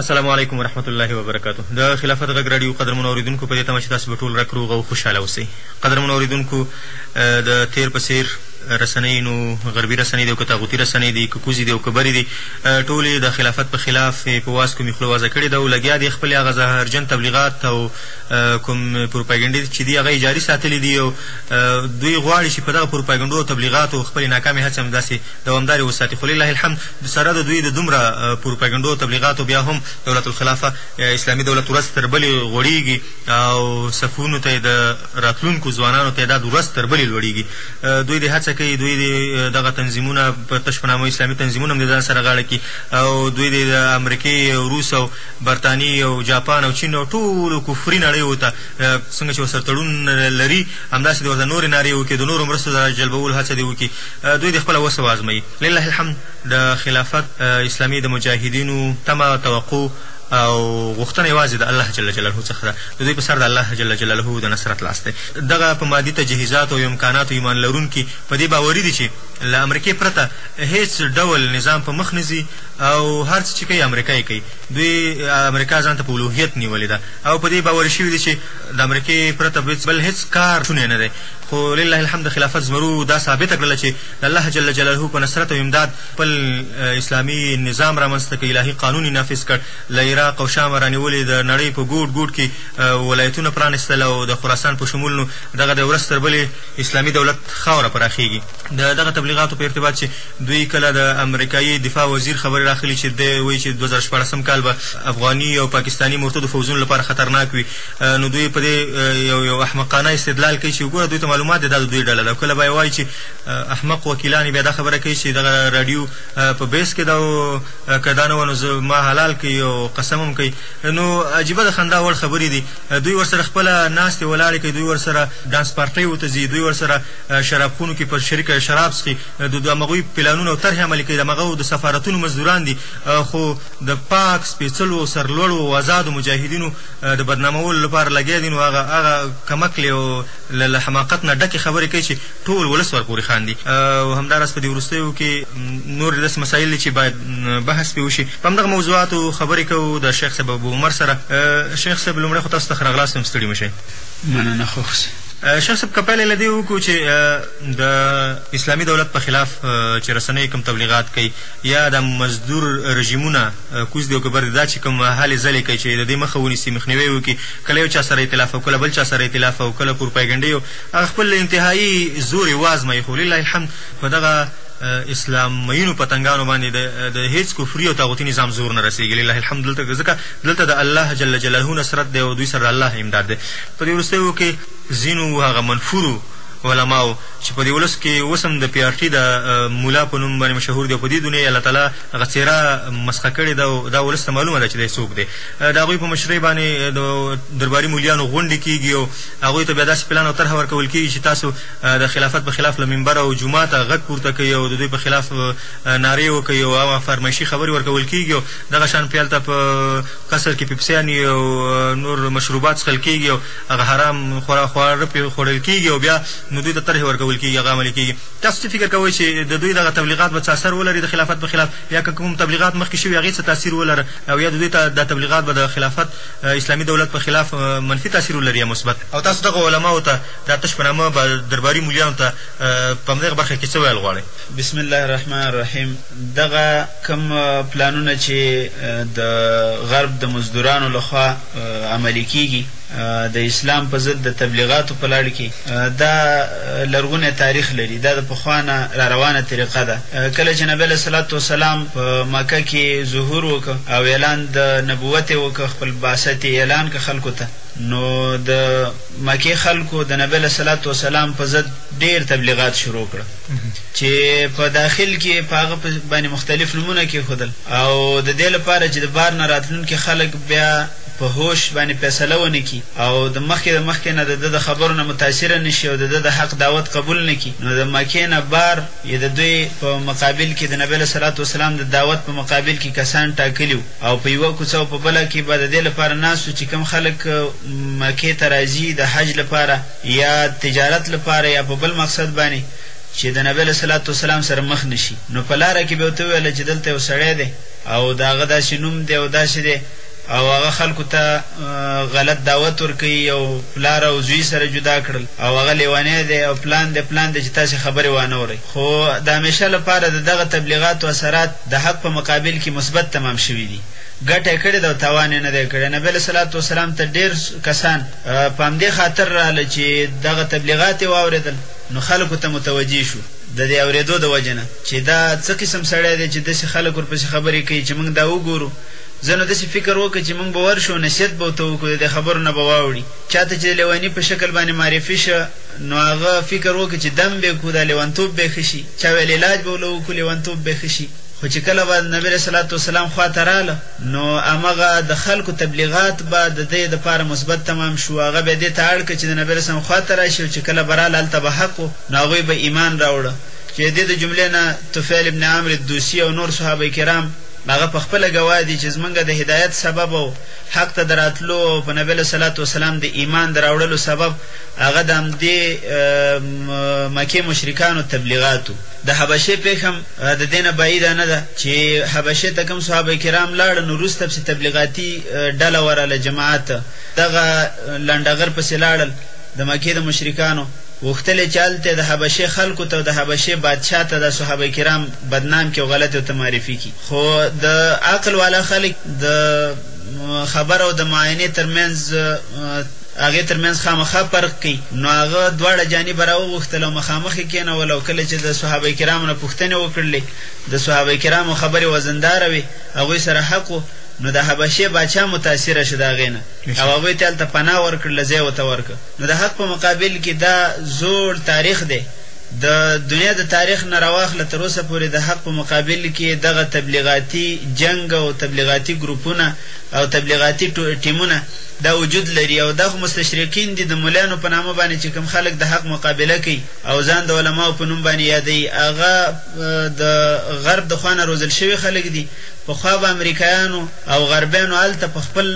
السلام علیکم ورحمت الله وبرکاته د خلافت غږ راډیو قدرمنو اوریدونکو په دې تمه چې تاسو به ټول رک روغ او خوشحاله اوسئ قدرمنو اوریدونکو د تیر په څیر رسنۍ نو غربي رسنۍ دي او که طاغوتي رسنۍ دي که کوزي دي او که بري دي ټولې د خلافت په خلاف په واز کومې خوله وازه کړې ده او لګیا دي خپلې هغه زهرجن تبلیغات او کوم پروپاګنډې چې دي هغه یې جاري ساتلي دي او دوی غواړي چې په دغه پروپاګنډو او تبلیغاتو خپلې ناکامې هڅې همداسې دوامدارې وساتي خو لله الحمد سره د دوی د دومره پروپاګنډو او تبلیغاتو بیا هم دولت الخلافه اسلامي دولت ورځ تر بلې غوړیږي او صفونو ته یې د راتلونکو ځوانانو تعداد ورځ تر بلې لوړیږي دوی دې هڅه کوي دوی دې دغه تنظیمونه په تش په نامه اسلامي تنظیمونه هم د ځان سره غاړه کړي او دوی دې د امریکې او روس او برتاني او جاپان او چین او ټولو کفري نړیو ته څنګه چې ورسره تړون لري همداسې دې ورته نورې نارې وکړي د نورو مرستو د راجلبولو هڅه دې وکړي دوی دې خپله وسه وازموي. لله الحمد د خلافت اسلامي د مجاهدینو تمه، توقع او غوښتنه یوازې د الله جل جلاله څخه ده. د دوی په سر د الله جل جلاله د نصرت لاس دی. دغه په مادي تجهیزاتو او امکاناتو ایمان لرونکي په دې باوري دي چې له امریکې پرته هېڅ ډول نظام په مخ نه ځي او هر څه چې کوي امریکا یې کوي. دوی امریکا ځان ته په الوهیت نیولې ده او په دې باوري شوي دي چې د امریکې پرته بل هېڅ کار شونی نه دی. خو لله الحمد د خلافت زمرو دا ثابته کړله چې د الله جل جلاله په نصرت او امداد خپل اسلامي نظام رامنځته کړ، الهي قانون یې نافذ کړ، له عراق او شامه رانیولې د نړۍ په ګوټ ګوټ کې ولایتونه پرانستل او د خراسان په شمول نو دغه دی ورځ تر بلې اسلامي دولت خاوره پراخېږي. د دغه تبلیغاتو په ارتباط چې دوی کله د امریکایې دفاع وزیر خبرې راخلي چې دی وایي چې دوه زره شپاړسم کال به افغاني او پاکستاني مرتدو فوځونو لپاره خطرناک وي نو دوی په دې یو یو احمقانه استدلال کوي چې وګوره دوی ته معلومات دی دا د دوی ډله ده او کله به یې وایي چې احمق وکیلان یې بیا دا خبره کوي چې دغه راډیو په بیس کې ده او که دا نه وه نو زما حلال کوي او قسم هم کوي نو عجیبه د خندا وړ خبرې دي دوی ورسره خپله ناستې ولاړې کوي دوی ورسره ډانس پارټیو ته ځي دوی ورسره شرابخونو کې په شریکه شراب څښي د همغوی پلانونه او طرحې عملي کوي د همغو د سفارتونو مزدوران دي خو د پاک سپېڅلو سرلوړو او ازادو مجاهدینو د بدنامولو لپاره لګیا دي نو هغه هغه کمکلې او له له حماقت نه ډکې خبرې کوي چې ټول ولس ورپورې خاندي او همدا راز په دې وروستیو کې نور داسې مسایل دي چې باید بحث پرې وشي په همدغه موضوعاتو خبرې کوو د شیخ صاحب ابو عمر سره شیخ صاحب لومړی خو تاسو ته ښه راغلاست وایم ستړي مه شئ مننه خوښ سې شیخ صاحب که پیل له دې وکړو چې د اسلامي دولت په خلاف چې رسنۍ کوم تبلیغات کوي یا د مزدور رژیمونه کوز دی او که بر دی دا چی کوم هلی ځلی کوي چی ددی مخه ونیسی مخنیوی یی وکړي کله یو چا سره ایتلاف او کله بل چا سره ایتلاف او کله پورپایګنډی او هغه خپل انتهایی زور یی وازمایي خو لله الحمد په دغه اسلام مینو پتنګانو باندی د د هیڅ کفری او طاغوتی نظام زور نه رسیږي لله الحمد دلته ځکه دلته د الله جل جلاله نصرت دی او دوی سره د الله امداد دی په دی وروستیو کی ځینو هغه منفورو علماو چی په دی ولس کی اوس هم د پی ار ټی د ملا په نوم باندی مشهور دی او په دی دونیا یی الله تعالی هغه څېره مسخه کړې ده او دا ولس ته معلومه ده چې دی څوک دی. د هغوی په مشرۍ باندې د درباري مولیانو غونډې کېږي او هغوی ته بیا داسې پلان او طرحه ورکول کېږي چې تاسو د خلافت په خلاف له منبره او جوماته غږ پورته کوئ او د دوی په خلاف نارې وکړئ او هغه فرمایشي خبرې ورکول کېږي او دغه شان بیا هلته په قصر کې پیپسیانې او نور مشروبات څښل کېږي او هغه حرام خورا خواړه پرې خوړل کېږي او بیا نو دوی ته طرحې ورکول کېږي هغه عملي کېږي. تاسو څه فکر کوئ چې د دوی دغه تبلیغات به څه اثر ولري د خلافت په خلاف؟ یا که کوم تبلیغات مخکې شوي هغې څه تاثیر ولره او یا د دوی دا تبلیغات به د خلافت، اسلامي دولت، په خلاف منفي تاثیر ولري یا مثبت؟ او تاسو دغو علماوو ته، د آتش په نامه، به درباري مولیانو ته په همدغه برخه کې څه ویل غواړئ؟ بسم الله الرحمن الرحیم دغه کوم پلانونه چې د غرب د مزدورانو له خوا عملي کیږي، د اسلام په ضد د تبلیغاتو په لړ کې دا لرغونی تاریخ لري، دا د پخوا نه را روانه طریقه ده. کله چې نبي علیه الصلوة والسلام په مکه کې ظهور وکړ او اعلان د نبوت یې وکړ، خپل بعثت یې اعلان کړ خلکو ته، نو د مکې خلکو د نبي علیه الصلوة والسلام په ضد ډېر تبلیغات شروع کړل چې په داخل کې په هغه باندې مختلف نومونه کېښودل او د دې لپاره چې د بهر نه راتلونکي خلک بیا په هوش باندې فیصله ونه کړي او د مخکې د مخکې نه د ده د خبرو نه متاثره نه شي او د ده د حق دعوت قبول نه کړي نو د مکې نه بار یې د دوی په مقابل کې د نبي علیه الصلوة والسلام د دعوت په مقابل کې کسان ټاکلي وو او په یوه کوڅه او په بله کې به د دې لپاره ناست وو چې کوم خلک مکې ته راځي د حج لپاره یا تجارت لپاره یا په بل مقصد باندې چې د نبي علیه الصلوة والسلام سره مخ نه شي نو په لاره کې به ورته وویل چې دلته یو سړی دی او د هغه داسې نوم دی او داسې دی او هغه خلکو ته غلط دعوت ورکوي او پلار او زوی سره جدا کړل او هغه لېونی دی او پلان دی پلان دی چې تاسې خبرې وانه ورئ خو د همېشه لپاره د دغه تبلیغاتو اثرات د حق په مقابل کې مثبت تمام شوي دي ګټه یې کړې ده او تاوان یې نه دی کړی نبي علیه الصلوة والسلام ته ډېر کسان په همدې خاطر راغلل چې دغه تبلیغات یې واورېدل نو خلکو ته متوجه شو د دې اورېدو د وجې نه چې دا څه قسم سړی دی چې داسې خلک ورپسې خبرې کوي چې موږ دا وګورو ځه نو داسې فکر وکړه چې موږ به ورشو نصیحت به ورته وکړو د دې خبرو نه به واوړي چا ته چې د لېوني په شکل باندې معرفي شو نو هغه فکر وکړي چې دم به یې کړو دا لېونتوب به یې ښه شي چا ویل علاج به له وکړو لېونتوب به یې ښه شي خو چې کله به د نبي علیه الصلوة والسلام خوا ته راغله نو همغه د خلکو تبلیغات به د ده دپاره مثبت تمام شو هغه بیا دې ته اړ کړ چې د نبي علیه السلام خوا ته راشي او چې کله به راغله هلته به حق و نو هغوی به ایمان راوړه چې د دې د جملې نه طفیل بن عمرو الدوسي او نور صحابه کرام هغه په خپله ګواه دي چې زمونږ د هدایت سبب او حق ته د راتلو او په نبی علیه الصلوة والسلام د ایمان د راوړلو سبب هغه د همدې مکې مشرکانو تبلیغات وو. د حبشې پېښه هم د دې نه بعیده نه ده چې حبشې ته کوم صحابه کرام لاړل نو وروسته پسې تبلیغاتي ډله ورغله، جماعت، دغه لنډغر پسې لاړل د مکې د مشرکانو. غوښتل یې چې هلته یې د حبشې خلکو ته او د حبشې بادشاه ته دا صحابه کرام بدنام کړي او غلط یې ورته معرفي کړي، خو د عقل والا خلک د خبر او د معاینې تر منځ هغې تر منځ خامخا فرق کوي، نو هغه دواړه جانبه را وغوښتل او مخامخ یې کېنول او کله چې د صحابه کرامو نه پوښتنې وکړلې، د صحابه کرامو خبرې وزنداره وې، هغوی سره حق و، نو د حبشې بادشاه متاثره شو د هغې نه او هغوی ته یې هلته پناه ورکړله، ځای ورته ورکړ. نو د حق په مقابل کې دا زوړ تاریخ دی، د دنیا د تاریخ نه راواخله تر اوسه پورې د حق په مقابل کې دغه تبلیغاتي جنګ او تبلیغاتي ګروپونه او تبلیغاتي ټیمونه دا وجود لري او دا خو مستشرقین دي د ملایانو په نامه باندې چې کوم خلک د حق مقابله کوي او ځان د علماوو په نوم باندې یادوي هغه د غرب د خوا نه روزل شوي خلک دي. پخوا به امریکایانو او غربیانو هلته په خپل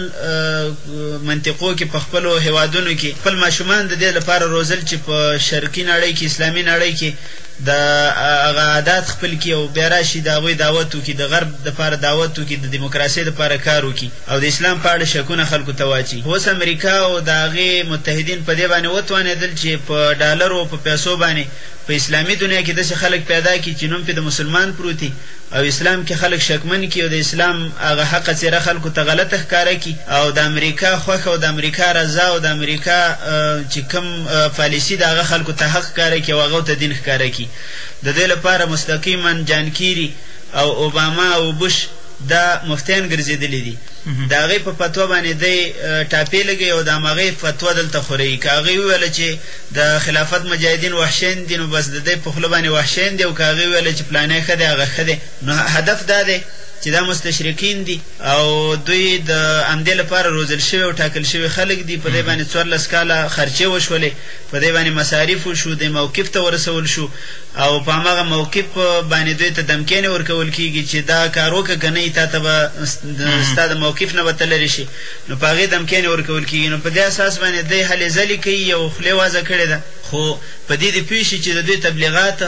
منطقو کې، په خپلو هېوادونو کې خپل ماشومان د دې لپاره روزل چې په شرقي نړۍ کې، اسلامي نړۍ کې د هغه عادات خپل کړي او بیا راشي د هغوی دعوت وکړي، د غرب لپاره دعوت وکړي، د دیموکراسۍ لپاره کار وکړي او د اسلام په اړه شکونه خلکو ته واچوي. خو اوس امریکا او د هغې متحدین په دې باندې وتوانېدل چې په ډالرو او په پیسو باندې په اسلامي دنیا کې داسې خلک پیدا کړي چې نوم پرې د مسلمان پروت وي، او اسلام کي خلک شکمن کي او د اسلام هغه حقه څيره خلکو ته غلطه ښکاره کي او د امريکا خوښه او د امريکا رضا او د امريکا چي کوم پاليسي ده هغه خلکو ته حق ښکاره کي او هغو ته دين ښکاره کي د دوی لپاره مستقيما جان کيري او اوباما او بوش دا مفتيان ګرځيدلي دي د هغه په فتوا باندي دی ټاپې لګوي او د همغه فتوا دلته خوريي که هغوی وويل چي د خلافت مجاهدین وحشین دی نو بس ددی په خوله باندی وحشین دی او که هغه ویل چی پلانی ښه دی هغه ښه دی نو هدف دا دی چی دا مستشرقین دی او دوی د همدی لپاره روزل شوی او ټاکل شوی خلک دی په دی باندی څوارلس کاله خرچی وشولی په دی باندی مصاریف وشو دی موقف ته ورسول شو او په هماغه موقف باندی دوی ته دمکینی ورکول کیږی چی دا کار وکړه که نه تاته به ستا د موقف نه به ته لری شی نو په هغې دمکيانې ورکول کېږي، نو په دې اساس باندې دی هلې ځلې کوي او خوله يې وازه کړې ده. خو په دې دې پوه شي چې د دوی تبليغات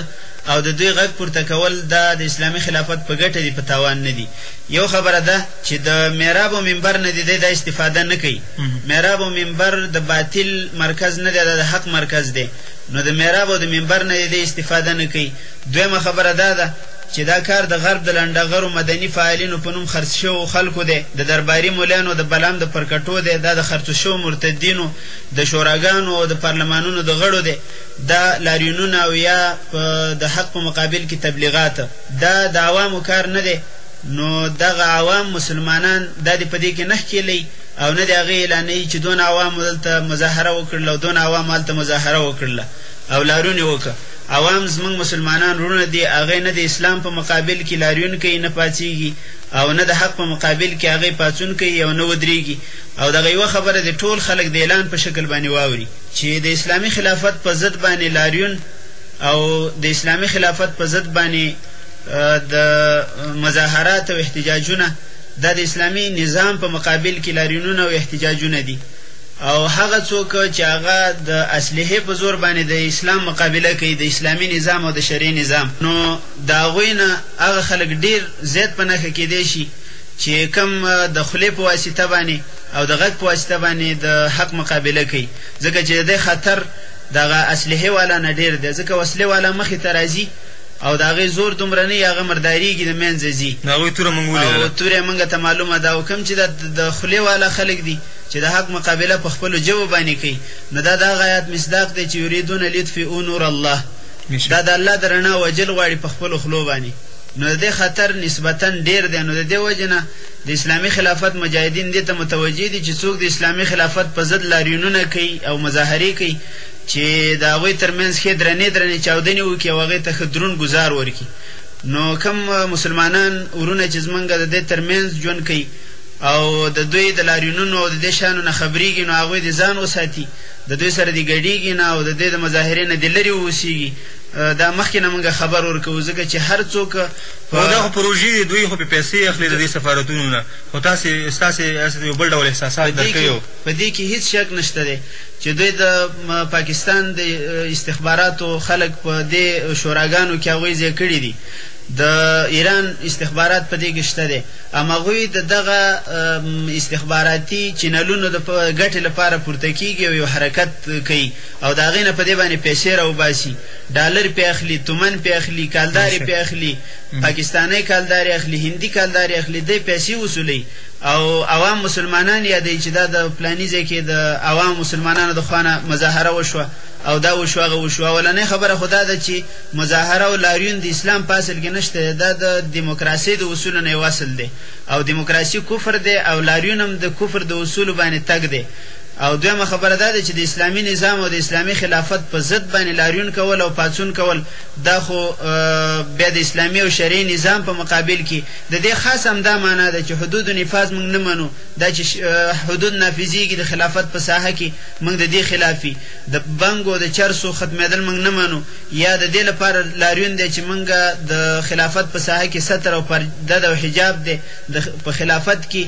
او د دوی غږ پورته کول دا د اسلامي خلافت په ګټه دي په تاوان نه دي. يو خبره ده چې د محراب او منبر نه دې دی دا استفاده نه کوي. محراب او منبر د باطل مرکز نه دی دا د حق مرکز دی نو د محراب او د منبر نه دې دی استفاده نه کوي. دويمه خبره دا ده. چې دا کار د غرب د لنډغرو مدني فعالینو په نوم خرڅ شوو خلکو دی، د درباري مولانو د بلام د پرکټو دی، دا د خرڅو شوو مرتدینو، د شوراګانو او د پارلمانونو د غړو دی، دا لاریونونه او یا په د حق په مقابل کې تبلیغات، دا د عوامو کار نه دی، نو دغه عوام مسلمانان دا دې په دې کې نه ښکیلوي او نه دې هغه اعلانوي چې دونه عوامو دلته مظاهره وکړله او دونه عوامو هلته مظاهره وکړله. او لارونی وکه عوام زمونږ مسلمانان وروڼه دی هغی نه د اسلام په مقابل کی لاریون کوي نه پاڅیږي او نه د حق په مقابل کی هغی پاڅون کوي او نه ودریږي او دغه یوه خبره دی ټول خلک د اعلان په شکل باندی واوری چی د اسلامی خلافت په ضد باندی لاریون او د اسلامی خلافت په ضد باندی د مظاهرات او احتجاجونه دا د اسلامی نظام په مقابل کی لاریونونه او احتجاجونه دی. او هغه څوک چې هغه د اسلحې په زور باندې د اسلام مقابله کوي، د اسلامي نظام او د شرعي نظام، نو د هغوی نه هغه خلک ډېر زیات په نښه کېدای شي چې کوم د خولې په واسطه باندې او د غږ په واسطه باندې د حق مقابله کوي، ځکه چې د دې خطر د هغه اسلحې والا نه ډېر دی، ځکه وسلې والا مخې ته راځي او د هغې زور دومره نه وي، هغه مردارېږي، د منځه ځي. د هغوی توره موږ ولیدله. او توره موږ ته معلومه ده او کوم چې دا د خولې والا خلک دي، چې د حق مقابله په خپلو ژبو باندې کوي نو دا د هغه آیات مصداق دی چې یریدون لیطفئو نور الله دا د الله د رڼا وژل غواړي په خپلو خلو باندې نو د دې خطر نسبتا ډیر دی نو د دې وجې نه د اسلامي خلافت مجاهدین دې ته متوجه دي چې څوک د اسلامي خلافت په ضد لاریونونه کوي او مظاهرې کوي چې د هغوی ترمنځ ښې درنې درنې چاودنې وکړي او هغې ته ښه درون ګزار ورکړي نو کوم مسلمانان ورونه چې زمونږ د دې ترمنځ ژوند کوي او د دوی د لاريونونو او د دې شيانو نه خبرېږي نو هغوی دې ځان وساتي، د دوی سره دې ګډېږي نه او د دوی د مظاهرې نه دې لرې واوسېږي، دا مخکې نه موږ خبر ورکوو، ځکه چې هر څوک په. هو دا خو پروژې دي، دوی خو پرې پيسې اخلي د دې سفارتونو نه، خو تاسې ستاسې هسې يو بل ډول احساسات درکوي او. په دې کې هېڅ شک نشته دی چې دوی د پاکستان د استخباراتو خلک په دې شوراګانو کې هغوی ځای کړي دي، د ايران استخبارات په دې کې شته دی. هم هغوی د دغه استخباراتي چینلونو د ګټې لپاره پورته کېږي او یو حرکت کوي او د هغې نه په دې باندې پیسې راوباسي، ډالر پرې اخلي، تومن پرې اخلي، کالدارې پرې اخلي، پاکستانۍ کالدارې اخلي، هندي کالدارې اخلي، دی پیسې وصولوي او عوام مسلمانان یادوي چې دا د پلاني ځای کې د عوامو مسلمانانو د خوا نه مظاهره وشوه او دا وشو هغه وشو. اولنۍ خبره خو دا ده چې مظاهره او لاریون د اسلام په اصل کې نشته دی، دا د دیموکراسۍ د اصولو نه یو اصل دی او دیموکراسي کفر دی او لاریون هم د کفر د اصولو باندې تګ دی او دویمه خبره دا ده چې د اسلامي نظام او د اسلامي خلافت په ضد باندې لاریون کول او پاڅون کول دا خو بیا د اسلامي او شرعي نظام په مقابل کې د دې خاص همدا معنا ده چې حدود نفاذ موږ نه منو دا چې حدود نافذیږي د خلافت په ساحه کې موږ د دې خلاف د بنګو د چرسو ختمېدل موږ نه منو یا د دې لپاره لاریون دی چې موږ د خلافت په ساحه کې ستر او پر دد او حجاب دی، د په خلافت کې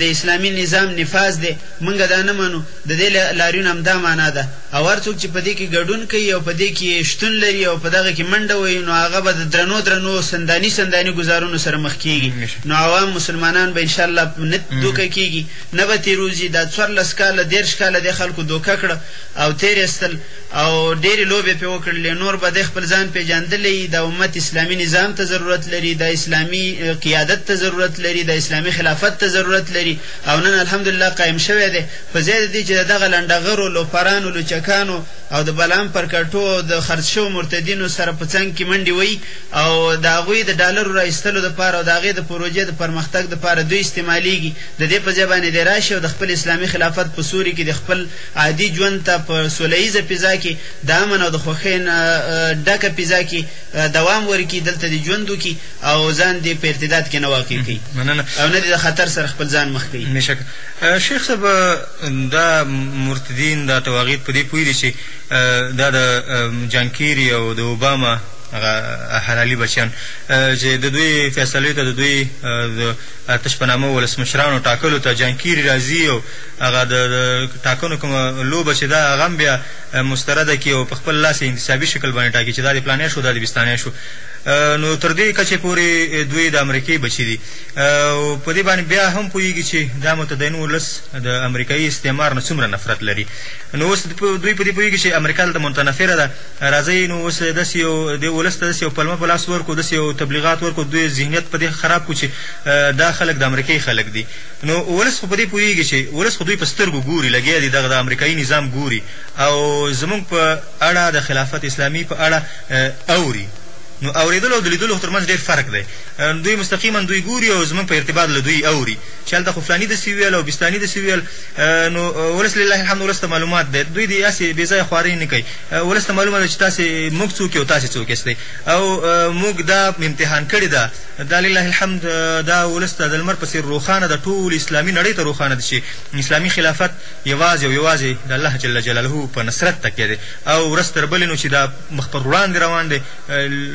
د اسلامي نظام نفاذ دی، موږ دا نه منو، د دې لاریون همدا مانا ده او هر څوک چې په دې کې ګډون کوي او په دې کې یې شتون لري او په دغه کې منډه وهي نو هغه به د درنو درنو سنداني سنداني ګوزارونو سره مخ کېږي نو عوام مسلمانان به انشاءالله نه دوکه کېږي. نه به تیروزی دا څورلس کاله دیرش کاله دی خلکو دوکه کړه او تیر ایستل او ډیری لوبی پی وکړلی نور به دی خپل ځان پیژاندلی یی دا امت اسلامی نظام ته ضرورت لری دا اسلامی قیادت ته ضرورت لری دا اسلامی خلافت ته ضرورت لری او نن الحمدالله قایم شوی دی په ځای د دی چی د دغه لنډه غرو لوفرانو لوچکانو او د بلان پر کټو او د خرڅ شوو مرتدینو سره په څنګ کی منډی وهی او د هغوی د ډالرو را ایستلو لپاره او د هغی د پروژی د پرمختګ لپاره دوی استعمالیږی د دې په ځای باندې دی راشي او د خپل اسلامي خلافت په سوري کې د خپل عادي ژوند ته په سوله ییزه فضا کې د امن او د خوښۍ نه ډکه فضا کې دوام ورکړي، دلته دې ژوند وکړي او ځان دې په ارتداد کې نه واقع کوي او نه دې د خطر سره خپل ځان مخ کوي. بېشکه شیخ صاحب دا مرتدین دا طواغیت په دې پوه دي چې دا د جان کیري او د اوباما هغه حلالي بچیان چې د دوی فیصلې ته د دوی د تش په نامه ولسمشرانو ټاکلو ته جانکیری راځي او هغه د ټاکنو کومه لوبه چې ده هغه هم بیا مسترده کړي او په خپل لاس یې انتصابي شکل باندې ټاکي چې دا دې پلانی شو دا دې بستانی شو نو تر دې کچې پورې دوی د امریکې بچي دي او په دې باندې بیا هم پوهېږي چې دا متدین ولس د امریکایي استعمار نه څومره نفرت لري نو اوس دوی په دې پوهېږي چې امریکا دلته متنفره ده راځئ نو اوس داسې یو دې ولس ته داسې یو پلمه په لاس ورکړو، داسې یو تبلیغات ورکړو، ددوی ذهنیت په دې خراب کړو چې دا خلک د امریکې خلک دي. نو ولس خو په دې پوهېږي چې ولس خو دوی په سترګو ګوري، لګیا دي دغه د امریکايي نظام ګوري او زموږ په اړه د خلافت اسلامي په اړه اوري. نو اورېدلو او د لیدلو تر منځ ډېر فرق دی. دوی مستقیماً دوی ګوري او زموږ په ارتباط له دوی اوري چې هلته خو فلاني داسې وویل او بستاني داسې وویل. نو ولس لله الحمد ولس ته معلومات دی، دوی دې هسې بې ځایه خوارۍ نه کوي. ولس ته معلومه ده چې تاسې موږ څوک یو تاسې څوک یاستئ او موږ دا امتحان کړې ده دا لله الحمد دا ولس ته د لمر په څېر روښانه ده ټول اسلامي نړۍ ته روښانه ده چې اسلامي خلافت یوازې او یوازې د الله جل جلاله په نصرت تکیه دی او ورځ تر بلې نو چې دا مخ پر وړاندې روان دی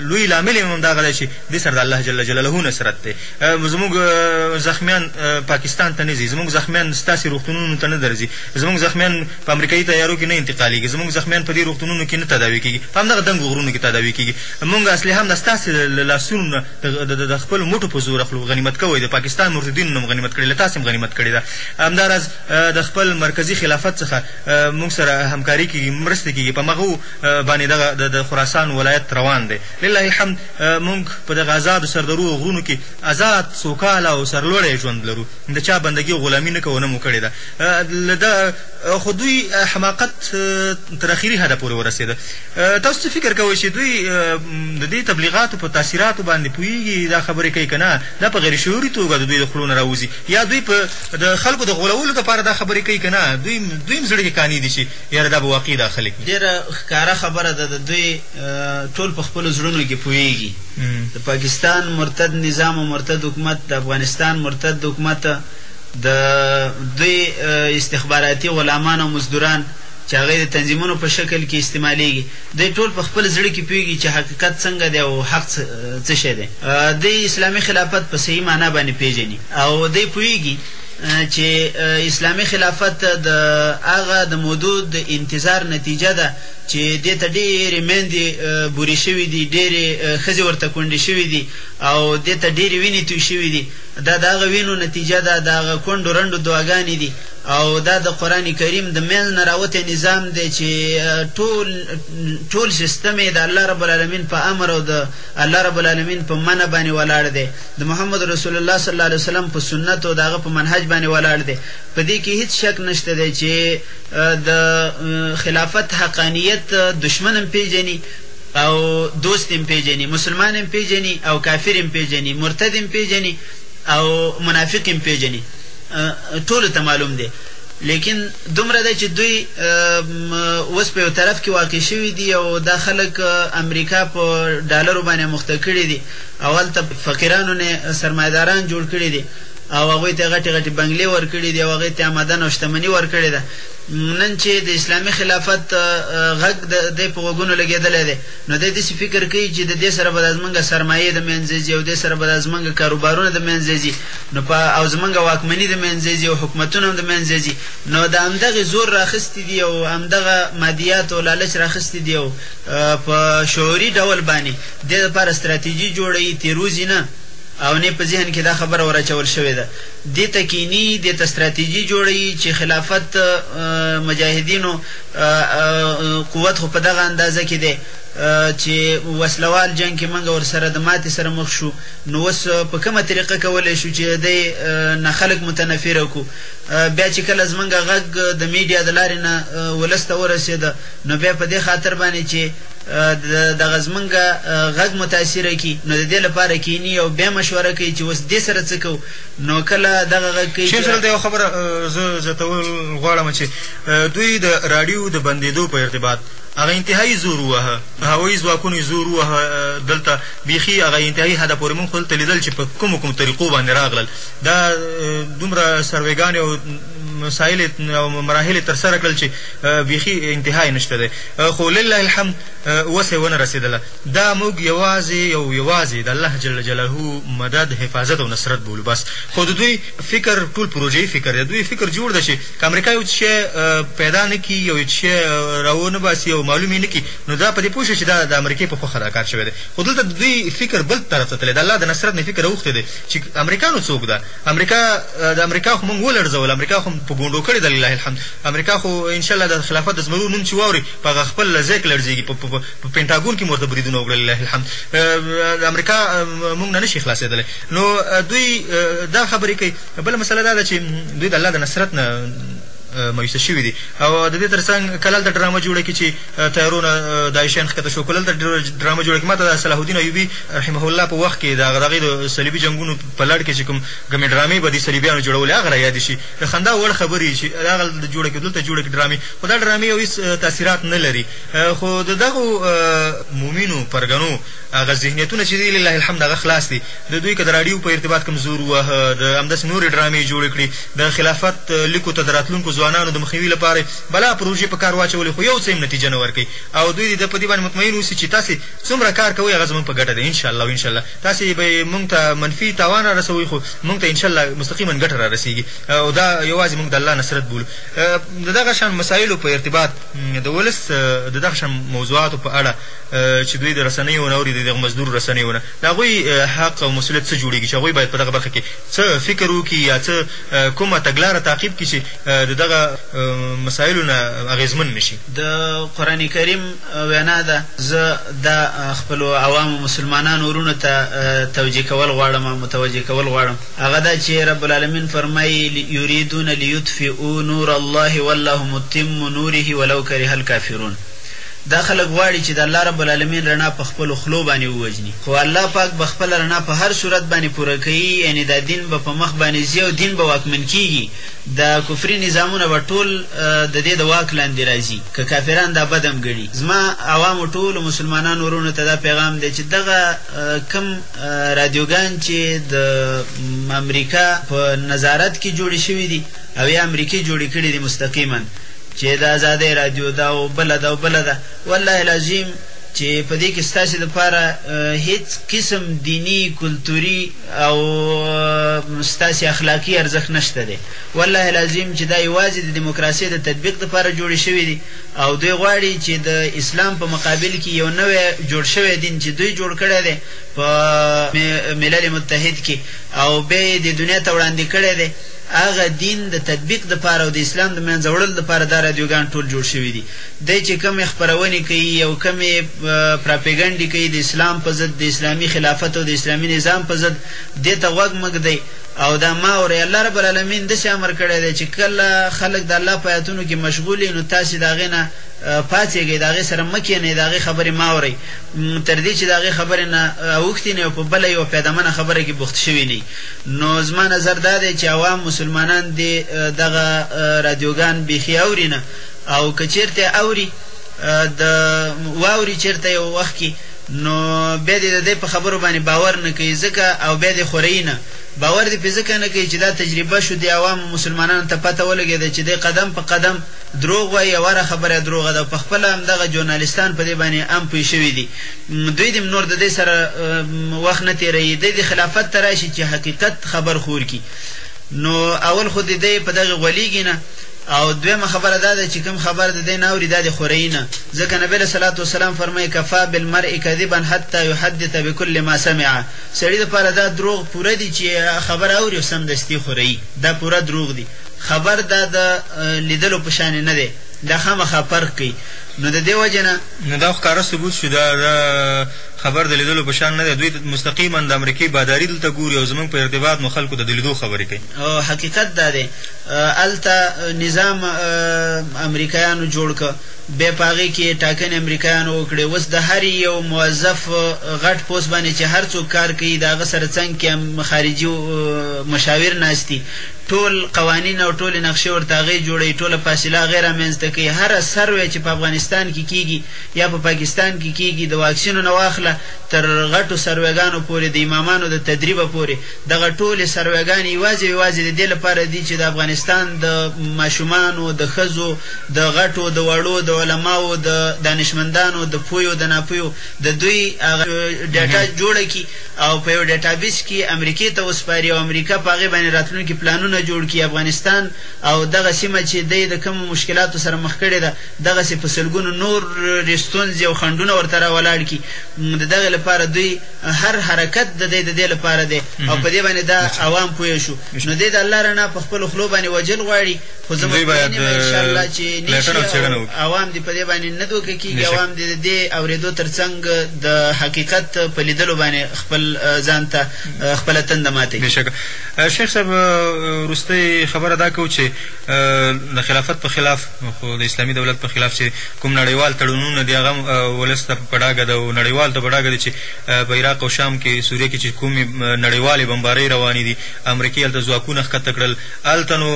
لوی لامل یې هم همدغه دی چې دې سره د الله جل جلاله نصرت دی زموږ زخمیان پاکستان ته نه ځي زموږ زخمیان ستاسې روغتونونو ته نه درځي زموږ زخمیان په امریکايي طیارو کې نه انتقالیږي، زموږ زخمیان په دې روغتونونو کې نه تداوي کیږي، په همدغه دنګو غرونو کې تداوي کیږي، موږ اصلې هم دا ستاسې له لاسونو نه د خپلو مټو په زور اخلو، غنیمت کوئ، د پاکستان مرتدینو نه هم غنیمت کړې، له تاسې هم غنیمت کړې ده، همدا راز د خپل مرکزي خلافت څخه موږ سره همکاري کیږي، مرستې کیږي، په مغو باندې دغه د خراسان ولایت روان دی، لله الحمد موږ په دغه ازادو سردرو او غرونو کې ازاد، سوکاله او سرلوړی ژوند لرو. د چا بندګي او غلامي نه کوو نه مو کړې ده له ده خو دوی حماقت تر اخري حده پورې ورسېده تاسو څه فکر کوئ چې دوی د دې تبلیغاتو په تاثیراتو باندې پوهېږي دا خبرې کوي که نه دا په غیر شعوري توګه د دوی د خولو نه راوځي یا دوی په د خلکو د غولولو لپاره دا خبرې کوي که نه دوی دوی هم زړه کې قانع دي چې یاره دا به واقعي دا خلک وي ډېره ښکاره خبره ده د دوی ټول په خپلو زړونو کې پوهېږي. د پاکستان مرتد نظام او مرتد حکومت د افغانستان مرتد حکومت د دوی استخباراتي غلامان او مزدوران چې هغه د تنظیمونو په شکل کې استعمالیږي دوی ټول په خپل زړه کې پوهیږي چې حقیقت څنګه دی او حق څه شی دی. دوی اسلامي خلافت په صحیح معنی باندې پیژني او دوی پوهیږي چې اسلامي خلافت د هغه د مودو د انتظار نتیجه ده چې دې ته ډېرې میندې بورې شوې دي، ډېرې ښځې ورته کونډې شوې دي او دې ته ډېرې وینې توی شوې دي، دا د هغه وینو نتیجه ده، د هغه کونډو رنډو دعاګانې دي او دا د قرآن کریم د مینځ نه راوتی نظام دی چې ټول ټول سیستم یې د الله رب العالمین په امر او د الله رب العالمین په منع باندې ولاړ دی، د محمد رسول الله صلی الله علیه وسلم په سنت او د هغه په منهج باندې ولاړ دی، په دې کې هیڅ شک نشته دی چې. د خلافت حقانیت دشمن هم پېژني او دوست هم پېژني، مسلمان هم پېژني او کافر هم پېژني، مرتد هم پېژني او منافق هم پېژني، ټولو ته معلوم دی، لیکن دومره ده چې دوی اوس په یو طرف کې واقع شوي دي او دا خلک امریکا په ډالرو باندې اموخته کړي دي او هلته فقیرانو نه سرمایه داران جوړ کړي دي. او هغوی ته غټې غټې بنګلې ورکړې دي او هغوی ته آمدن او شتمني ورکړې ده نن چې د اسلامي خلافت غږ د دی په غوږونو لګېدلی دی نو دی داسې فکر کوي چې د دې سره به دا زمونږ سرمایې د مینځه ځي او دې سره به دا زمونږ کاروبارونه د مینځه ځي نو په او زمونږ واکمني د مینځه ځي او حکومتونه هم د مینځه ځي نو د همدغې زور راخستي دي او همدغه مادیات او لالچ راخستي دي او په شعوري ډول باندې دې لپاره ستراتیژي جوړوي تېروځي نه او نۀ په ذهن کښې دا خبره ور اچول شوې ده. دې ته کيني، دې ته ستراتيژي جوړوي چې خلافت مجاهدينو قوت خو په دغه اندازه کښې دی چې وسله وال جنګ کښې مونږ ورسره د ماتې سره مخ شو نو اوس په کومه طريقه کولې شو چې دۀ نه خلق متنفره کړو. بيا چې کله زمونږ غږ د ميډيا د لارې نه ولس ته ورسېده نو بيا په دې خاطر باندې چې. دغه زمونږ غږ متاثیره کی نو ددې لپاره کینی او بیا مشوره کوي چی اوس دې سره څه کوو نو کله دغه غږ کوي چی شیخ صاحب دلته یوه خبره زه زیاتول غواړم چی دوی د راډیو د بندیدو په ارتباط هغه انتهایی زور وواهه هوایی ځواکونو یې زور وواهه دلته بیخی هغه انتهایی حده پورې مونږ خو دلته لیدل چی په کومو کومو طریقو باندې راغلل دا دومره سرویګانې او مسایل یې او مراحل یې ترسره کړل چی بیخی انتها یې نشته دی خو لله الحمد وس یې ونه رسیدله دا موږ یوازې او یوازې د الله جل جلاله مدد حفاظت او نصرت بولو بس خو د دوی فکر ټول پروژوي فکر دی دوی فکر جوړ ده چې که امریکا یو څه شی پیدا نه کړي یو څه شی راونه باسي او معلوم یې نه کړي نو دا په دې پوه شي چې دا د امریکې په خوښه دا کار شوی دی خو دلته د دوی فکر بل طرف ته تللی د الله د نصرت نه فکر اوښتی دی چې امریکا نو څوک ده امریکا د امریکا خو موږ ولړزول امریکا خو په ګونډو کړی ده لله الحمد امریکا خو انشاالله د خلافت د زمرو نوم چی واوری په هغه خپل ځایک لړزیږی په په پنټاګون کی مو ورته بریدونه وکړل لله الحمد امریکا موږ نه نشی خلاصیدلی نو دوی دا خبری کوي بله مسله دا ده چی دوی د الله د نصرت نه مایوسه شوی دی او د دې ترڅنګ کله هلته ډرامه جوړه کی چی طیارو نه داعشیان ښکته شو کله هلته ډرامه جوړه کی ماته د صلاح الدین ایوبی رحمه الله په وخت کی د هغه د صلیبی جنګونو په لړ کې چې کوم ګمې ډرامې به دي صلیبیانو جوړولې هغه را یادې شي. د خندا وړ خبرې یې چې هغه دلته جوړه کړې دلته جوړه کړې ډرامې خو دا ډرامې او هیڅ تاثیرات نه لري خو د دغو. مومینو پرګنو هغه ذهنیتونه چې دي لله الحمد هغه خلاص دي د دوی که د راډیو په ارتباط کوم زور وواهه د همداسې نورې ډرامې جوړې کړې د خلافت لیکو ته د راتلونکو ځوانانو د مخنیوي لپاره یې بلا پروژې په کار واچولې خو یو څه یې هم نتیجه نه ورکوي او دوی دې په دې باندې مطمئن اوسي چې تاسې څومره کار کوئ هغه زموږ په ګټه دی انشاالله او انشاالله تاسې به یې مونږ ته منفي تاوان را رسوئ خو مونږ ته انشاالله مستقیماً ګټه را رسیږي او دا یوازې مونږ د الله نصرت بولو. د دغه شان مسایلو په ارتباط د ولس د دغه شان موضوعاتو په اړه چې دوی د رسنیو نه اوري د دغو مزدور رسنیو نه د هغوی حق او مسولیت څه جوړیږي چې هغوی باید په دغه برخه کې څه فکر وکړي یا څه کومه تګلاره تعقیب کړي چې د دغه مسایلو نه اغیزمن نشي. د قرآن کریم. وینا ده، زه دا خپلو عوامو مسلمانانو وروڼو ته توجیه کول غواړم، متوجه کول غواړم، هغه دا چې رب العالمین فرمایي، یریدون لیطفئو نور الله والله متم نوره ولو کره الکافرون، دا خلک غواړي چې د الله رب العالمین رڼا په خپلو خلو باندې ووژني، خو الله پاک به خپله رڼا په هر صورت باندې پوره کوي، یعنې دا دین به په مخ باندې ځي او دین به واکمن کیږي. دا کفري نظامونه به ټول د دې د واک لاندې راځي که کافران دا بد هم ګڼي. زما عوامو ټولو مسلمانانو وروڼو ته دا پیغام دی چې دغه کوم رادیوګان چې د امریکا په نظارت کې جوړې شوې دي او یا امریکې جوړې کړې دي مستقیماً چې د ازادۍ رادیو ده او بله ده او بله ده والله العظیم چې په دې کې ستاسې لپاره هیڅ قسم دیني، کلتوري، او ستاسې اخلاقي ارزښت نشته دی والله العظیم چې دا یوازې د دیموکراسۍ د تطبیق لپاره جوړې شوې دي او دوی غواړي چې د اسلام په مقابل کې یو نوی جوړ شوی دین چې دوی جوړ کړی دی په ملل متحد کې او بیا یې دې دنیا ته وړاندې کړی دی هغه دین د تطبیق لپاره او د اسلام د منځه وړلو لپاره دا رادیوګان ټول جوړ شوي دي دی چې کومې خپرونې کوي او کومې پراپیګنډې کوي د اسلام په ضد، د اسلامي خلافت او د اسلامي نظام په ضد، دې ته غوږ مه ږدئ او دا مه اورئ. الله رب العلمین داسې امر کړی دی چې کله خلک د الله په آیاتونو کې مشغول وي، نو تاسې د هغې نه پاڅېږئ، د هغې سره مه کېنئ، د هغې خبرې مه اورئ تر دې چې د هغې خبرې نه اوښتي نئ او په بله یوه پیدامنه خبره کې بوخت شوي نئ. نو زما نظر دا دی چې عوام مسلمانان دې دغه رادیوګان بیخي اوري نه. او که چیرته اوري د واوري چیرته یو وخت کی نو بیا دی ددی په خبرو باندې باور نه کوي ځکه او بیا دی خوريي نه باور دی پرې ځکه نه کوي چې دا تجربه شو دی عوامو مسلمانانو ته پته ولګیده چې دی قدم په قدم دروغ وایی او هره خبره یې دروغ ده او په خپله هم دغه جورنالستان په دی باندې هم پوه شوي دي دوی دی نور ددی سره وخت نه تیروي دی دی خلافت ته راشي چې حقیقت خبر خور کی نو اول خو دی دی په دغه غولیږي نه او دویمه خبره دا ده چې کوم خبر د دی نه اوري دا دې خوريي نه ځکه نبی علیه صلات وسلام فرمايي کفی بالمرء کذبا حتی یحدث بکل ما سمع سړي د پاره دا دروغ پوره دي چې خبر اوري او سمدستي خوريي دا پوره دروغ دي خبر دا د لیدلو په شانې نه دی دا خامخا پرخ کوي نو د دې وجې نه نو دا ښکاره ثبوت شو دا د خبر د لیدلو په شان نه دی دوی مستقیما د امریکې باداري دلته ګوري او زموږ په ارتباط مو خلکو ته د لیدو خبرې کوي. او حقیقت دا دی هلته نظام امریکایانو جوړ کړ بیا په هغې کې ټاکنې امریکایانو وکړې اوس د هر یو موظف غټ پوست باندې چې هر څوک کار کوي د هغه سره څنګ کې خارجي مشاور ناست دي ټول قوانین او ټولې نقشې ورته هغې جوړوي ټوله فاصله هغې رامنځ ته کوي هره سروې چې په افغانستان کې کیږي یا په پاکستان کې کیږي د واکسینو نه واخله تر غټو سروې ګانو پورې د امامانو د تدریبه پورې دغه ټولې سروېګانې یوازې او یوازې د دې لپاره دي چې د افغانستان د ماشومانو، د ښځو، د غټو، د وړو، د علماوو، د دانشمندانو، د پویو، د ناپویو، د دوی هغه ډېټا جوړه کړي او په یو ډېټابیس کې امریکې ته وسپاري او امریکا په هغې باندې راتلونکي پلانونه جوړ کړي. افغانستان او دغه سیمه چې دی د کومو مشکلاتو سره مخ کړې ده، دغسې په سلګونو نورې ستونزې او خنډونه ورته راولاړ کړي، د دغې لپاره دوی. هر حرکت د دی د دی لپاره دی او په دی باندی دا عوام پوه شو نو دی د الله رڼا په خپلو خلو باندی وژل غواړی خو زه مطمئن یم ان شاءالله چی نشی او عوام دی په دی باندی نه دوکه کیږی عوام دی د دی اوریدو تر څنګ د حقیقت په لیدلو باندی خپل ځان ته خپله تنده ماتی. بېشکه شیخ صاحب وروستۍ خبره دا کوو چې د خلافت په خلاف خو د اسلامي دولت په خلاف چې کوم نړیوال تړونونه دي هغه ولس ته په ډاګه ده او نړیوالو ته په ډاګه ده چې په عراق او شام کې سوریه کې چې کومې نړیوالې بمبارۍ روانې دي امریکې هلته ځواکونه ښکته کړل هلته نو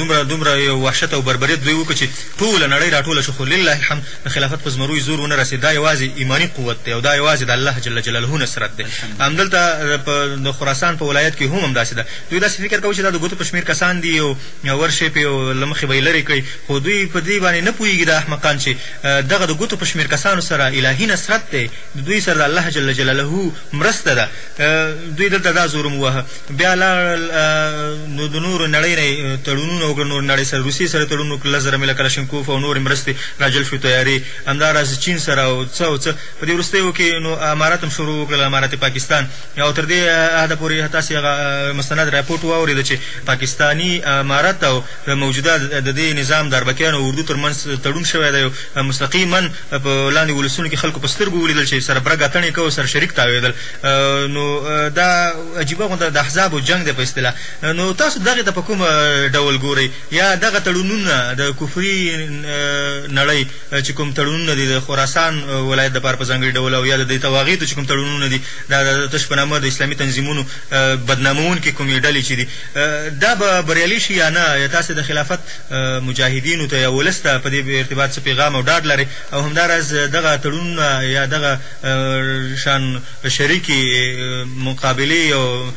دومره دومره یو وحشت او بربریت دوی وکړ چې ټوله نړۍ راټوله شوه خو لله الحمد د خلافت په زمرو یې زور ونه رسېد دا یوازې ایماني قوت دی او دا یوازې د الله جل جلاله نصرت دی همدلته په د خراسان په ولایت کې هم همداسې ده دوی داسې فکر کاوه چې دا د ګوتو په شمېر کسان دي او یا ورشی پی او له مخی به یی لری کړی خو دوی په دی باندی نه پوهیږی دا احمقان چی دغه د ګوتو په شمیر کسانو سره الهی نصرت دی د دوی سره د الله جل جلاله مرسته ده دوی دلته دا زورم ووهه بیا لاړل نو د نورو نړی نه یی تړونونه وکړل نور نړی سره روسیی سره تړون وکړ لس زره میله کلاشینکوف او نوری مرستی راجلب شوی طیاری همدا راز چین سره او څه او څه په دی وروستیو کی نو امارت هم شروع وکړل امارت پاکستان او تر دې حده پورې تاسې هغه مستند راپورټ واورېد چې پاکستاني امارت او د موجوده د دې نظام د اربکیانو او اردو تر منځ تړون شوی دی او مستقیماً په لاندې ولسونو کې خلکو په سترګو ولیدل چې سره برګ اتڼ یې کوه سره شریک تاوېدل نو دا عجیبه غونده د احزابو جنګ دی په اصطلاح نو تاسو دغې ته په کوم ډول ګورئ یا دغه تړونونه د کفري نړۍ چې کوم تړونونه دي د خراسان ولایت لپاره په ځانګړي ډول او یا د دې طواغیتو چې کوم تړونونه دي دا د تش په نامه د اسلامي تنظیمونو بدناموونکې کومې ډلې چې دي دا به بریالي شي یا نه؟ ایا تاسې د خلافت مجاهدینو ته یا ولس ته په دې ارتباط څه پیغام او ډاډ لرئ او همداراز دغه تړونونه یا دغه شان شریکې مقابلې او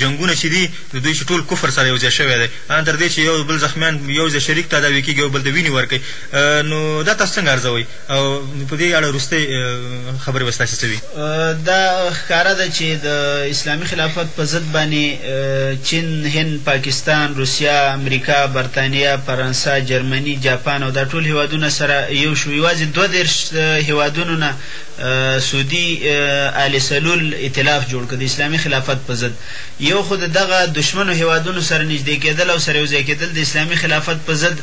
جنګونه چې دي د دوی چې ټول کفر سره یو ځای شوی دی ان تر دې چې یو بل زخمیان یو ځای شریک تداوي کېږي او بل ته وینې ورکوي نو دا تاسو څنګه ارزوئ؟ او په دې اړه وروستۍ خبرې به ستاسې څه وي؟ دا ښکاره ده چې د اسلامي خلافت په ضد باندې چین، هند، پاکستان، روسیه، امریکا، برتانیه، فرانسه، جرمني، جاپان او دا ټول هېوادونه سره یو شو. یوازې دوه دېرش هېوادونو نه سعودي آل سلول ایتلاف جوړ کړ د اسلامي خلافت په ضد. یو خو د دغه دښمنو هېوادونو سره نږدې کېدل او سره یو ځای کېدل د اسلامي خلافت په ضد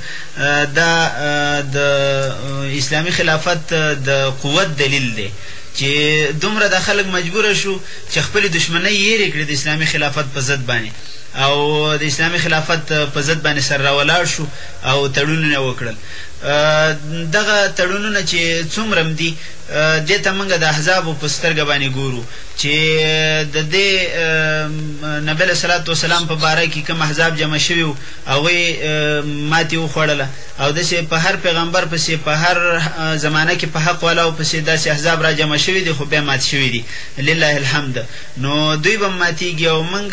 دا د اسلامي خلافت د قوت دلیل دی چې دومره دا خلک مجبور شو چې خپلې دښمنۍ یېرې کړې د اسلامي خلافت په ضد باندې او د اسلامي خلافت په ضد باندې سره راولاړ شو او تړونونه وکړل. دغه تړونونه چې څومرم دي دې ته مونږ د احزابو په سترګه باندې ګورو چې ددې نبي علیه الصلوة والسلام په باره کې کوم احزاب جمع شوي وو هغوی ماتې وخوړله او داسې په هر پیغمبر پسې په هر زمانه کې په حق والاو پسې داسې احزاب را جمع شوي دي خو بیا مات شوي دي لله الحمد نو دوی به هم ماتیږي او مونږ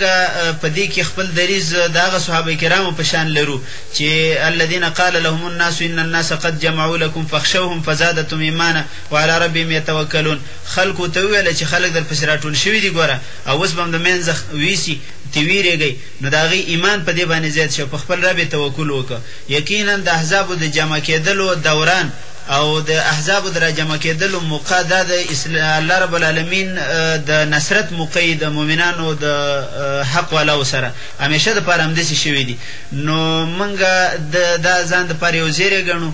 په دې کې خپل دریځ د هغه صحابه کرامو په شان لرو چې الذین قال لهم الناس ان الناس قد جمعوا لکم فاخشوهم فزادتهم ایمانا وعلی ربهم یتوکلون خلکو ته وویل چې خلک درپسې راټول شوي دي ګوره او اوس به هم د مینځه ویسي تې ویریږئ نو د هغوی ایمان په دې باندې زیات شو او په خپل رب یې توکل وکړ. یقینا د احزابو د جمع کېدلو دوران او د احزابو د راجمع کېدلو موقع دا د الله رب العالمین د نصرت موقع یي د مؤمنانو د حق والاوو سره همېشه د پاره همداسې شوې دي نو مونږ د دا ځان د پاره یو زېری ګڼو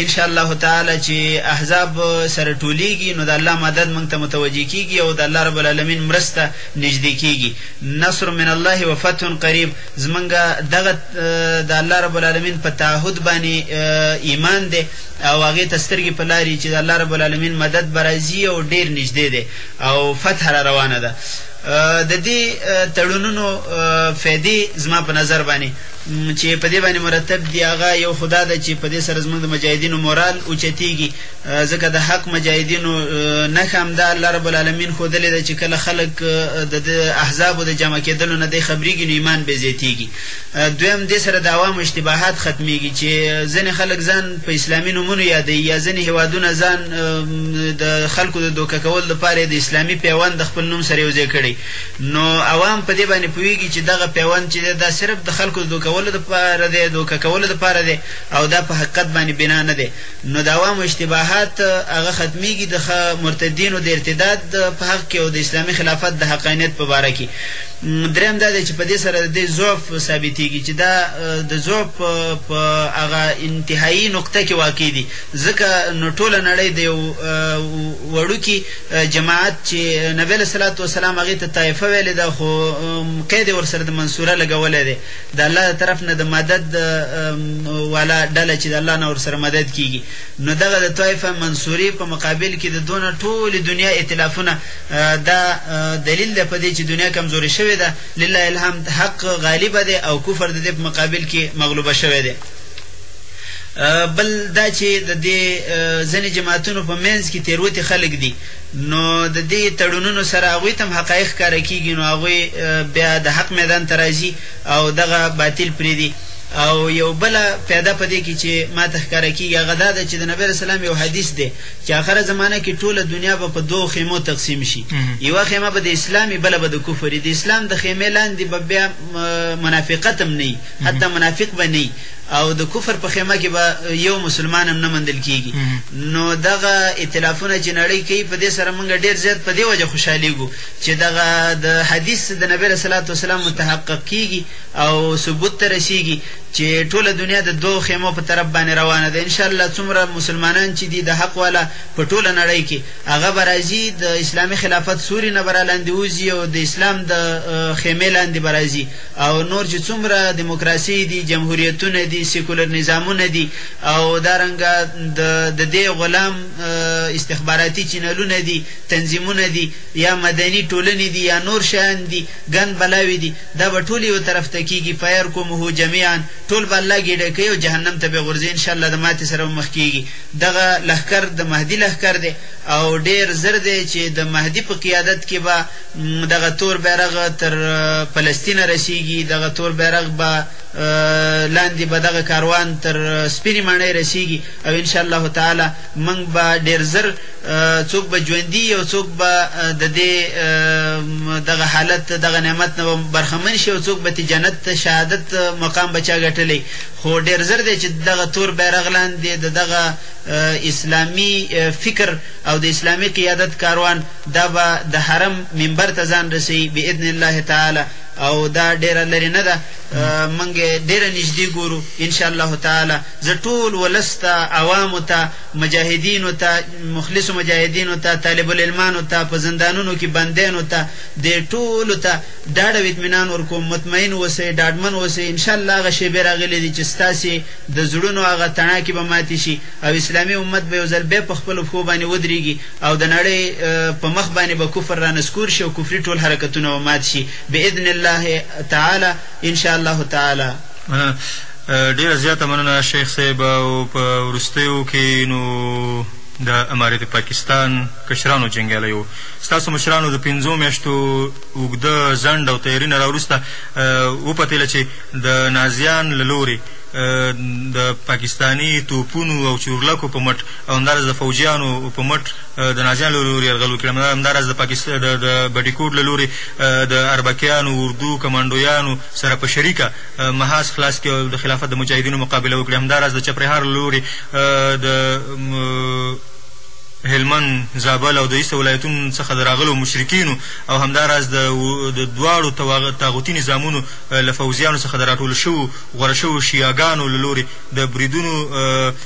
ان شاء الله تعالی چې احزاب سره ټولېږي نو د الله مدد مونږ ته متوجه کېږي او د الله رب العالمین مرسته نژدې کېږي. نصر من الله و فتح قریب زمونږ دغه د الله رب العالمین په تعهد باندې ایمان دی او هغې ته سترګې په لارې چې د الله رب العالمین مدد به راځي او ډېر نږدې دی او فتح را روانه ده د دې تړونونو فایدې زما په نظر باندې چې په دې باندې مرتب دي هغه یو خو دا ده چې په دې سره زموږ د مجاهدینو مورال اوچتېږي ځکه د حق مجاهدینو نښه همدا الله رب العالمین ښودلې ده چې کله خلک د د احزابو د جمع کېدلو نه دی خبریږي نو ایمان بې زیاتیږي دویم دې سره د عوامو اشتباهات ختمیږي چې ځینې خلک ځان په اسلامي نومونو یادوي یا ځینې هیوادونه ځان د خلکو د دوکه کولو لپاره د اسلامي پیوند د خپل نوم سره یو ځای کړي نو عوام په دې باندې پوهیږي چې دغه پیوند چې دی دا صرف د خلکو د دوکه کولو لپاره دی دوکه کولو لپاره دی او دا په حقیقت باندې بنا نه دی نو د عوامو اشتباهات هغه ختميږي د خه مرتدينو د ارتداد په حق کې او د اسلامي خلافت د حقانيت په باره کې دريم دا دی چې په دې سره د دوی ضعف ثابتيږي چې دا د ضعف په هغه انتهايي نقطه کې واقع دي ځکه نو ټوله نړۍ د يو وړوکي جماعت چې نبي عليه الصلوة والسلام هغې ته طائفه ويلې ده خو قيد يې ورسره د منصوره لګولی دی د الله د طرف نه د مدد والا ډله چې د الله نه ورسره مدد کیږي نو دغه د طائفه منصوري په مقابل کې د دونه ټول دنیا ائتلافونه دا دلیل ده په دې چې دنیا کمزوري شوې ده لله الحمد حق غالب دی او کفر د دې په مقابل کې مغلوبه شوی دی بل دا چې د دې ځنې جماعتونو په منځ کې تیروتي خلک دي نو د دې تړونونو سره هغوی ته هم حقایق ښکاره کېږي، نو هغوی بیا د حق میدان ته راځي او دغه باطل پرېږدي. او یو بله پیدا په دې کې چې ما ته ښکاره کېږي هغه دا ده چې د نبي علیه السلام یو حدیث دی چې اخره زمانه کې ټوله دنیا به په دوو خېمو تقسیم شي، یوه خېمه به د اسلام وي، بله به د کفر وي، د اسلام د خېمې لاندې به بیا منافقت هم نه وي، حتی منافق به نه وي. او د کفر په خیمه کې به یو مسلمان هم نه موندل کېږي. نو دغه ایتلافونه چې نړۍ کوي، په دې سره موږ ډېر زیات په دې وجه خوشحالېږو چې دغه د حدیث د نبي علیه الصلوة والسلام متحقق کېږي او ثبوت ته رسېږي چې ټوله دنیا د دوو خیمو په طرف باندې روانه ده. ان شاء الله څومره مسلمانان چې دي د حق والا په ټوله نړۍ کې هغه به راځي د اسلامي خلافت سوري نه به رالاندې وځي او د اسلام د خیمې لاندې به راځي او نور چې څومره دموکراسۍ دي، جمهوریتونه دي، سیکولر نظامونه دي او دا رنګه د ددې غلام استخباراتي چینلونه دي، تنظیمونه دي یا مدني ټولنې دي یا نور شیان دي، ګند بلاوې دي، دا به ټول یو طرف ته کیږي، فیرکمه جمیعا، ټول به الله ګیډه کوي او جهنم ته به یې غورځوي، ان شاءالله د ماتې سره به مخ کیږي، دغه لښکر د مهدي لښکر دی او ډیر زر دی چې د مهدي په قیادت کې به دغه تور بیرغ تر فلسطینه رسیږي، دغه تور بیرغ به لاندې به دغه کاروان تر سپینې ماڼۍ رسیږي او ان شاءالله تعالی موږ به ډیر زر څوک به ژوندي یو څوک به ددې دغه حالت دغه نعمت نه به برخمن شي او څوک به تې جنت ته شهادت مقام به چا ګټلی خو ډیر زر دی چې دغه تور بیرغ لاندې ددغه اسلامي فکر او د اسلامي قیادت کاروان دا به د حرم منبر ته ځان رسوي باذن الله تعالی او دا ډېره لرې نه ده موږ یې ډېره نږدې ګورو ان شاء الله تعالی زه ټول ولس ته عوامو ته مجاهدینو ته مخلصو مجاهدینو ته طالب العلمانو ته په زندانونو کې بندیانو ته دې ټولو ته ډاډ او اطمینان ورکوم مطمئن اوسئ ډاډمن اوسئ ان شاء الله هغه شېبې راغلې دي چې ستاسې د زړونو هغه تڼاکې به ماتې شي او اسلامي امت به یو ځل بیا په خپلو پښو باندې ودرېږي او د نړۍ په مخ باندې به کفر را نسکور شي او کفري ټول حرکتونه به مات شي باذن الله تعالی ان شاء الله تعالی. مننه ډیره زیاته مننه شیخ صیب او په وروستیو کی نو د امارت پاکستان کشرانو جنګیالیو ستاسو مشرانو د پنځو میاشتو اوږده ځنډ او تیاری نه راوروسته وپتیله چی د نازیان له لوری د پاکستانی توپونو او چورلکو په مټ او همداراز د فوجیانو په مټ د نازیانو له لوري یرغل وکړي، همداراز د پاکستان د د بټي کوټ له لوري د اربکیانو، اردو، کمانډویانو سره په شریکه محاذ خلاص کړي او د خلافت د مجاهدینو مقابله وکړي، همداراز د چپرهار له لوري د. هلمند، زابل او د ایست ولایتونو څخه د راغلو مشرکینو او همداراز د د دواړو طاغوتي نظامونو له فوجیانو څخه د راټولو شوو غوره شوو شیعه ګانو له لوري د بریدونو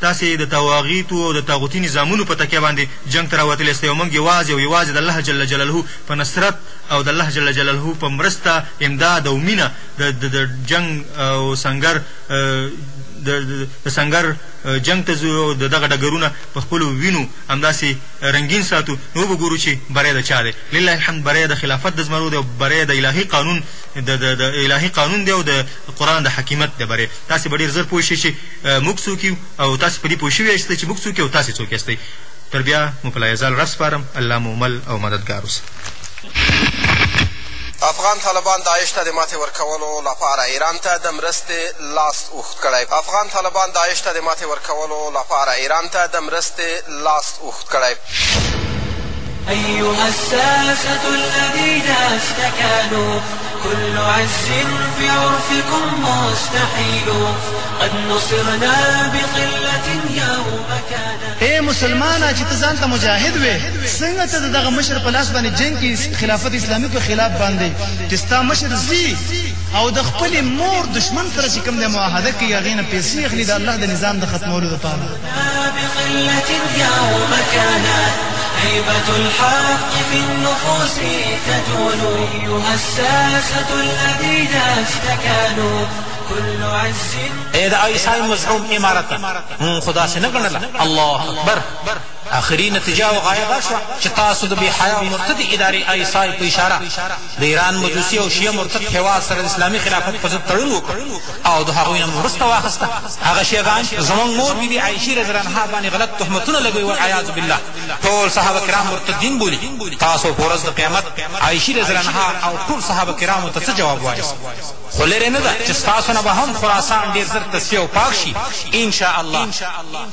تاسې د طواغیتو او د طاغوتي نظامونو په تکیه باندې جنګ ته راوتلي یاستئ او مونږ یوازې او یوازې د الله جل جلاله په نصرت او د الله جل جلاله په مرسته، امداد او مینه د د د جنګ او سنګر د د سنګر جنګ ته ځو او د دغه ډګرونه په خپلو وینو همداسې رنګین ساتو، نو وبه ګورو چې بری د چا دی؟ لله الحمد بری د خلافت د زمرو دی او بری د الهي قانون د د د الهي قانون دی او د قرآن د حکیمت دی بری تاسې به ډېر زر پوه شئ چې موږ څوک یو او تاسې په دې پوه شوي یاستئ چې موږ څوک یو او تاسې څوک یاستئ؟ تر بیا مو په لایزال رب سپارم، الله مو مل او مددګار اوسه. افغان طالبان داعش ته د ماتې ورکولو لپاره ایران ته د مرستې لاس اوښت کړی افغان طالبان داعش ته د ماتې ورکولو لپاره ایران ته د مرستې لاس اوښت کړی. ايها الساسة الذين استكانوا كل عز في عرفكم مستحيل قد نصرنا بقلة يوم كان اے مسلمانه چې ته ځان ته مجاهد وې څنګه ته دغه مشر په لاس باندې جنگ کې خلافت اسلامي په خلاف باندې چې ستا مشر زی او د خپل مور دشمن سره چې کوم د معاهده کې هغه نه پیسې اخلي د الله د نظام د ختمولو لپاره اې د آیسای مزعوم امارته مونږ خو داسې نه ګڼله الله اکبر اخري نتیجه او غایه دا شوه چې تاسو د بېحیا او مرتدې ادارې آیسای په اشاره د ایران مجوسي او شیعه مرتد هېواد سره د اسلامي خلافت په ضد تړون وکړ او د هغوی نه مو مرسته واخسته هغه شیعګان زموږ مور بی بی عایشی رضی الله عنها باندې غلط تهمتونه لګوي والعیاذ بالله ټول صحابه کرام مرتدین بولي تاسو په ورځ د قیامت عایشی رضی الله عنها او ټول صحابه کرامو ته څه جواب وایاست خو لرې نه ده چې ستاسو نه به هم خراسان ډېر زر تصفیه او پاک شي ان شاء الله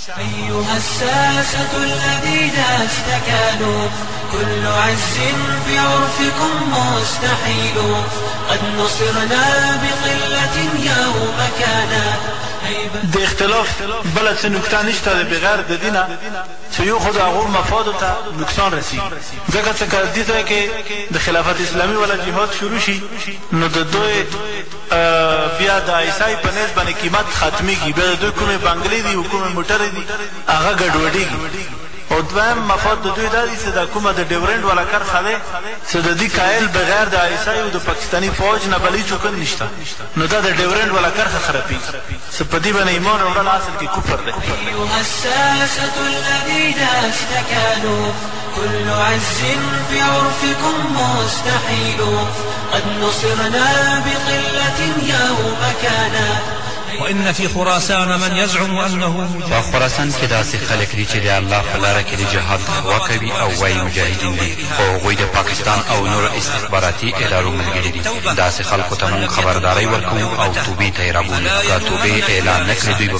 ايها الساسة الذين استكانوا كل عز في عرفكم مستحيل قد نصرنا بقلة يوم كان د اختلاف بله څه نکته نشته د بغیر د دینه چې یو خو د هغو مفادو ته نقصان رسي ځکه چې که دې ځای کې د خلافت اسلامي ولا جهاد شروع شي نو د دوی بيا د ايساي په نيز باندې قيمت ختميږي بيا د دوی کومې بنګلې دي او کومې موټرې دي هغه ګډوډيږي او دويم مفاد د دوی دا دي چې دا کومه د ډيورنډ والا کرښه ده چې د دې کايل بغير د ايساي او د پاکستاني فوج نه بل هيڅ کوم نشته نو دا د ډيورنډ والا کرښه خرابيږي چې په دې باندې ايمان وروړل اصل کې کفر ده ايها الساسه الذين استكانوا كل عز في عرفكم مستحيل قد نصرنا بقلة يوم كان وان في خراسان من يزعم انه مجاهد په خراسان کې داسې خلک دي چې د الله په لاره کې د جهاد دعوا کوي او وایي مجاهدین دي خو هغوی د پاکستان او نورو استخباراتي ادارو ملګري دي داسې خلکو ته موږ خبرداری ورکوو او توبې ته یې رابولو که توبې اعلان نه کړي دوی به